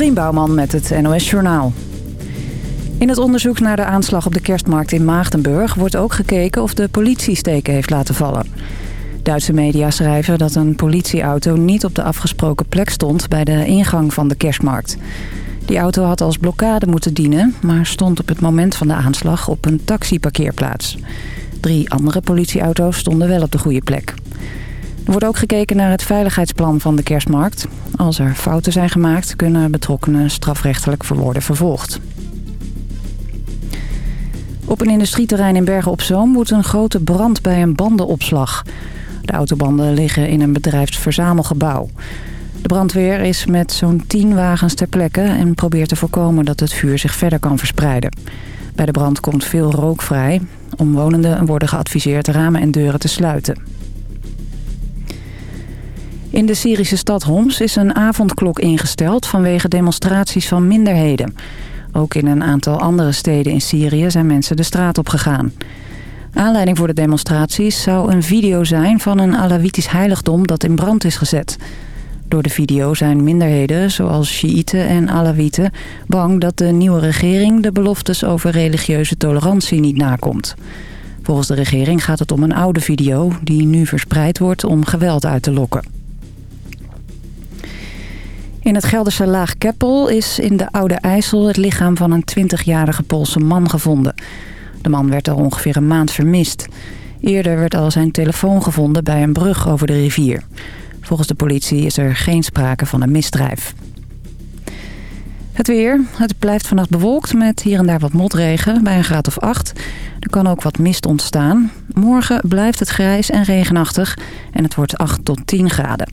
Dorien Bouwman met het NOS Journaal. In het onderzoek naar de aanslag op de kerstmarkt in Maagdenburg... wordt ook gekeken of de politie steken heeft laten vallen. Duitse media schrijven dat een politieauto niet op de afgesproken plek stond... bij de ingang van de kerstmarkt. Die auto had als blokkade moeten dienen... maar stond op het moment van de aanslag op een taxiparkeerplaats. Drie andere politieauto's stonden wel op de goede plek. Er wordt ook gekeken naar het veiligheidsplan van de kerstmarkt. Als er fouten zijn gemaakt, kunnen betrokkenen strafrechtelijk worden vervolgd. Op een industrieterrein in Bergen op Zoom woedt een grote brand bij een bandenopslag. De autobanden liggen in een bedrijfsverzamelgebouw. De brandweer is met zo'n 10 wagens ter plekke en probeert te voorkomen dat het vuur zich verder kan verspreiden. Bij de brand komt veel rook vrij. Omwonenden worden geadviseerd ramen en deuren te sluiten. In de Syrische stad Homs is een avondklok ingesteld vanwege demonstraties van minderheden. Ook in een aantal andere steden in Syrië zijn mensen de straat op gegaan. Aanleiding voor de demonstraties zou een video zijn van een Alawitisch heiligdom dat in brand is gezet. Door de video zijn minderheden, zoals Shiiten en Alawieten, bang dat de nieuwe regering de beloftes over religieuze tolerantie niet nakomt. Volgens de regering gaat het om een oude video die nu verspreid wordt om geweld uit te lokken. In het Gelderse Laag Keppel is in de Oude IJssel het lichaam van een 20-jarige Poolse man gevonden. De man werd al ongeveer een maand vermist. Eerder werd al zijn telefoon gevonden bij een brug over de rivier. Volgens de politie is er geen sprake van een misdrijf. Het weer. Het blijft vannacht bewolkt met hier en daar wat motregen bij een graad of 8. Er kan ook wat mist ontstaan. Morgen blijft het grijs en regenachtig en het wordt 8 tot 10 graden.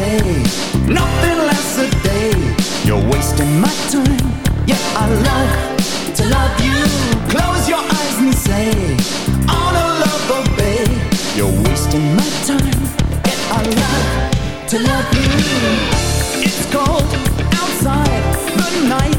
day Nothing lasts a day. You're wasting my time. Yet I love to love you. Close your eyes and say On a obey." You're wasting my time. Yet I love to love you. It's cold outside the night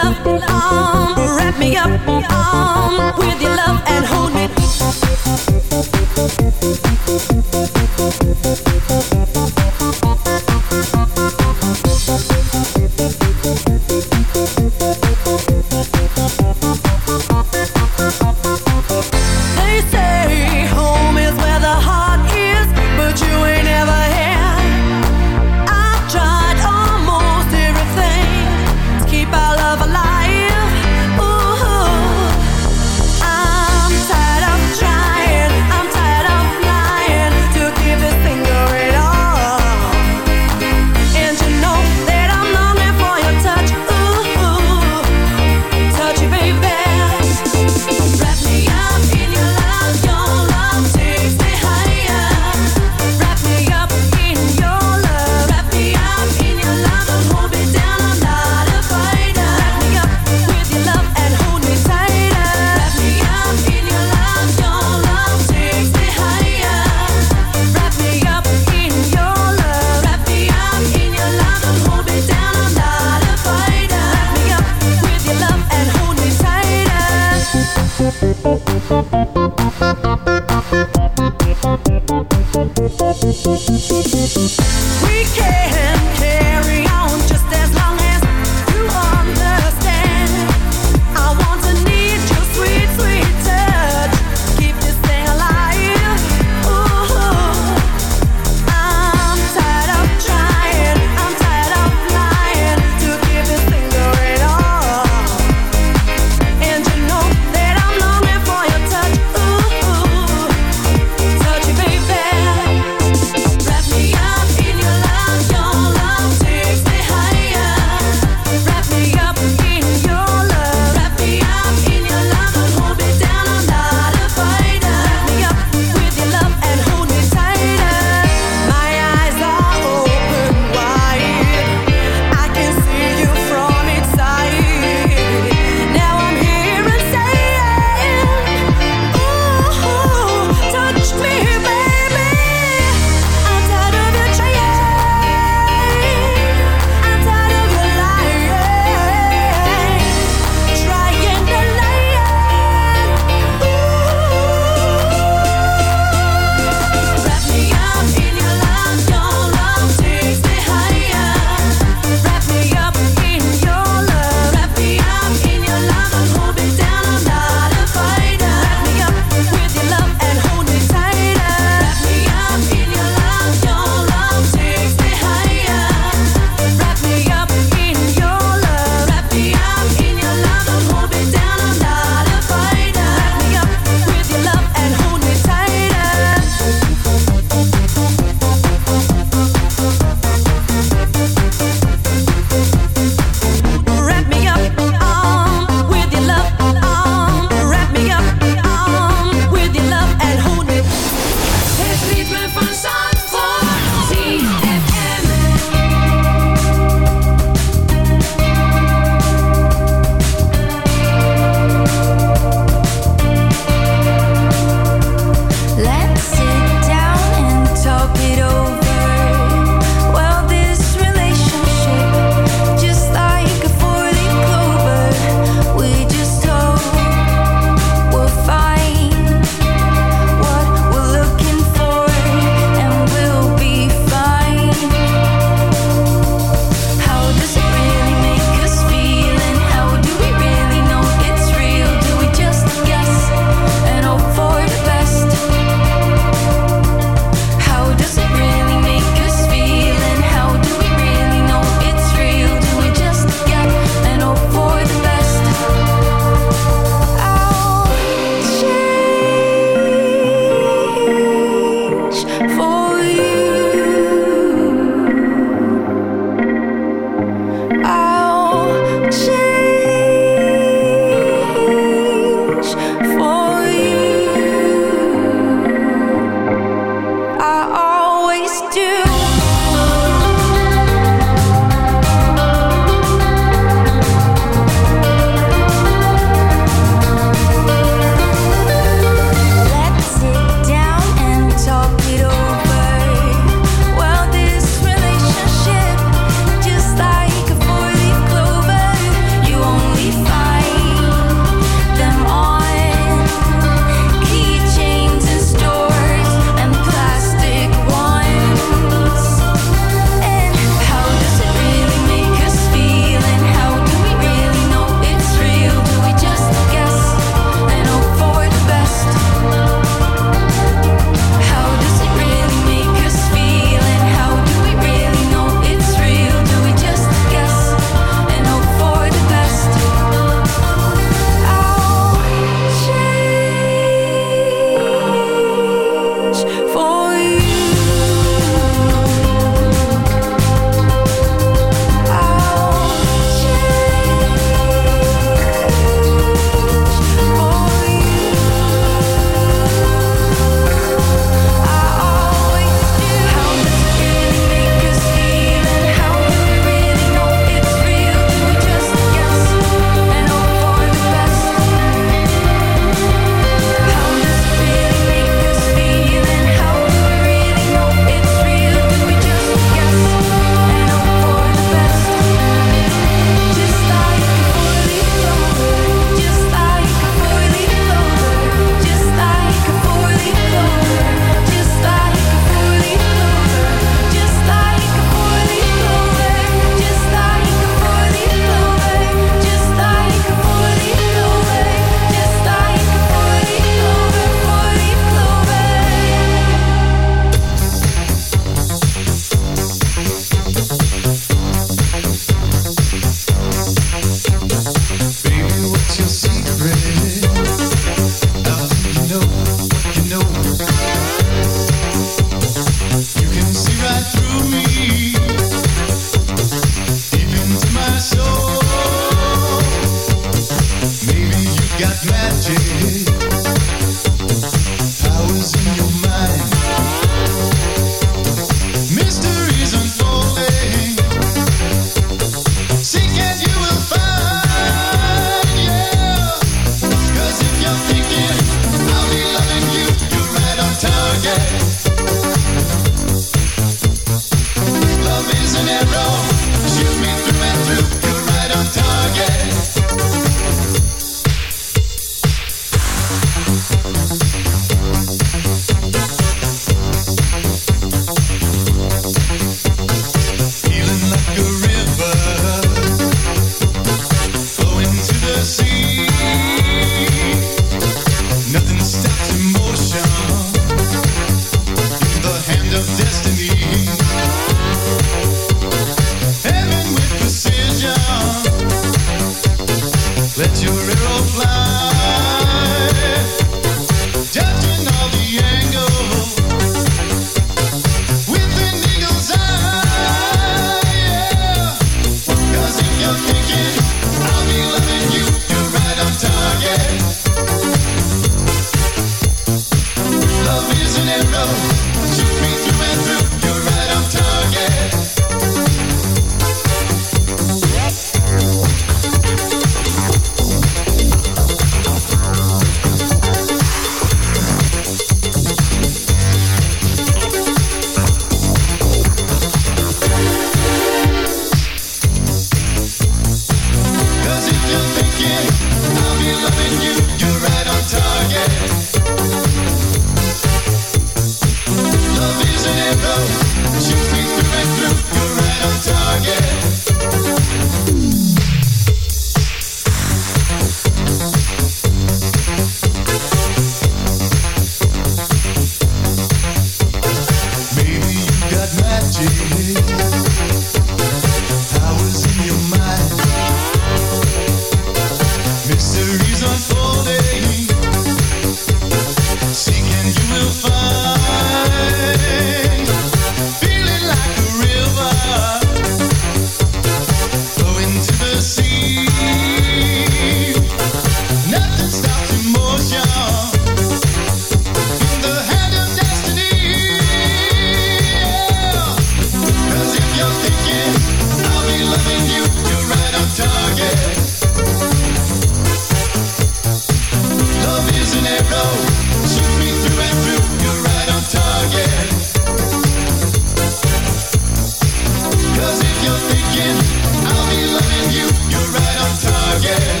yeah.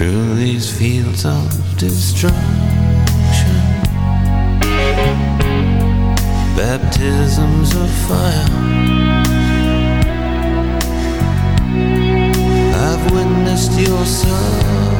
through these fields of destruction. Baptisms of fire. lost your soul.